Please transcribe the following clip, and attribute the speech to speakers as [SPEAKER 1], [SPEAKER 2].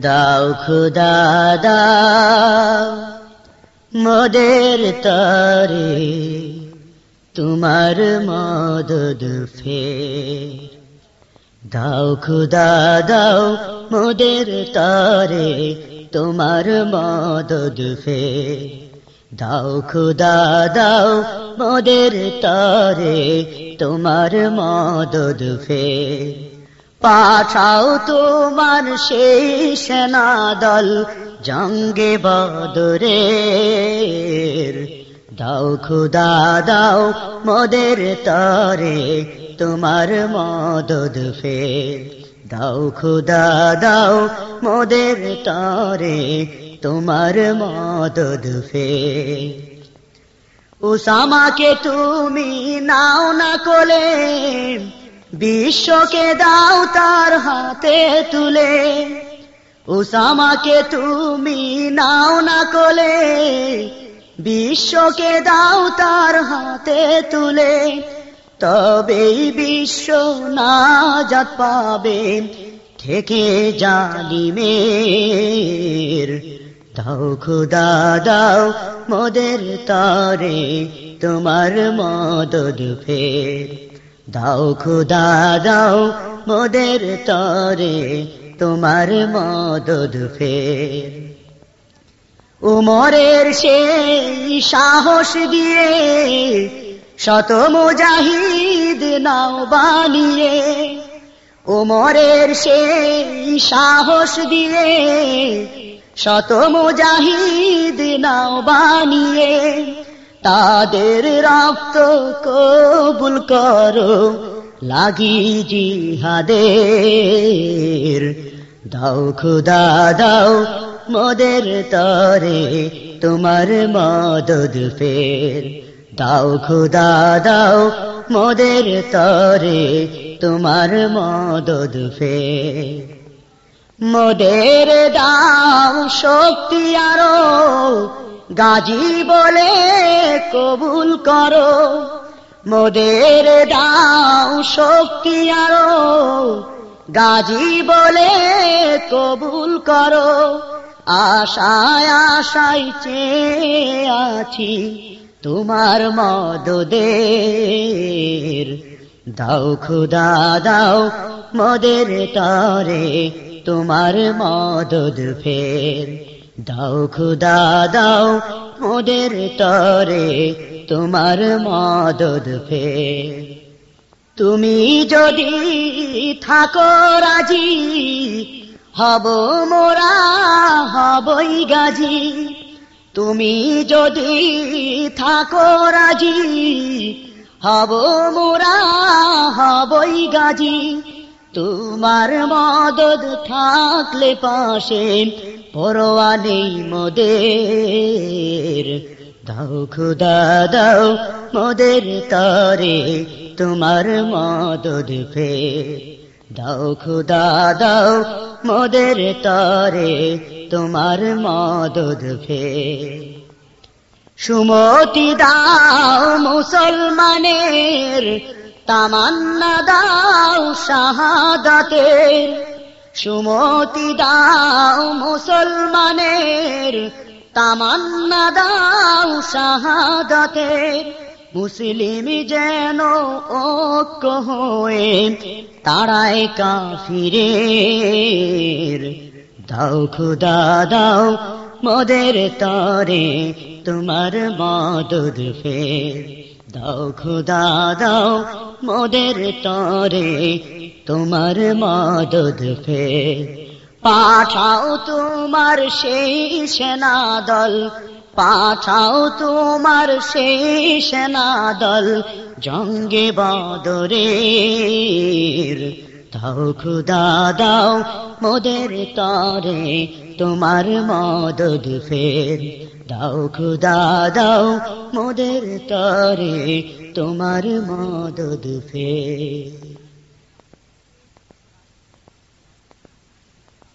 [SPEAKER 1] দাও খুদা, দাও। মোদের তরে তোমার মদদ ফের। দাও খুদা, দাও মোদের তরে তোমার মদদ ফের। দাও খুদা, দাও মোদের তরে তোমার মদদ ফের। পাঠাও তোমার সেই সেনা দল জঙ্গে বদরে দাও খুদা, দাও মদের তরে তোমার মদদ ফের। দাও খুদা, দাও মদের তরে তোমার মদদ ফের। উসামাকে তুমি নাও না কোলে বিশ্বকে দাও তার হাতে তুলে। উসামাকে তুমি নাও না কোলে। বিশ্বকে দাও তার হাতে তুলে। তবেই বিশ্ব নাজাত পাবে। থেকে জালিমের। দাও খুদা, দাও মদের তারে। তোমার মদদ ফের। দাও খুদা, দাও মোদের তরে, তোমার মদদ ফের। উমরের সেই সাহস দিয়ে শত মুজাহিদ নাও বানিয়ে, উমরের সেই সাহস দিয়ে শত মুজাহিদ নাও বানিয়ে তাদের রক্ত কবুল করো, লাগি জিহাদের। দাও খুদা, দাও মদের তরে, তোমার মদদ ফের। দাও খুদা, দাও মদের তরে, তোমার মদদ ফের। মদের দাও শক্তি আরও, গাজী বলে কবুল করো। মোদের দাও শক্তি আরও। গাজী বলে কবুল করো। আশায় আশায় চেয়ে আছি তোমার মদদের। দাও খুদা, দাও মদের তরে তোমার মদদ ফের। দাও খুদা, দাও মোদের তরে তোমার মদদ ফের তুমি যদি থাকো রাজি, হব মোরা, হবই গাজি। তুমি যদি থাকো রাজি, হব মোরা, হবই গাজি। তোমার মদদ থাকলে পাশে পরোয়া নেই মোদের। দাও খুদা, দাও মোদের তরে তোমার মদদ ফের দাও খুদা, দাও মোদের তরে তোমার মদদ ফের সুমতি দাও মুসলমানের তামান্না দাও শাহাদাতের সুমতি দাও মুসলমানের, তামান্না দাও শাহাদাতের মুসলিম যেন ঐক্য হয়ে তারায় কাফিরের। দাও খুদা, দাও মদের তরে, তোমার মদদ ফের। দাও খুদা, দাও মদের তরে, তোমার মদদ ফের পাঠাও তোমার সেই সেনা দল পাঠাও তোমার সেই সেনা দল জঙ্গে বদরের। দাও খুদা, দাও মোদের তরে তোমার মদদ ফের। দাও খুদা দাও মোদের তরে তোমার মদদ ফের।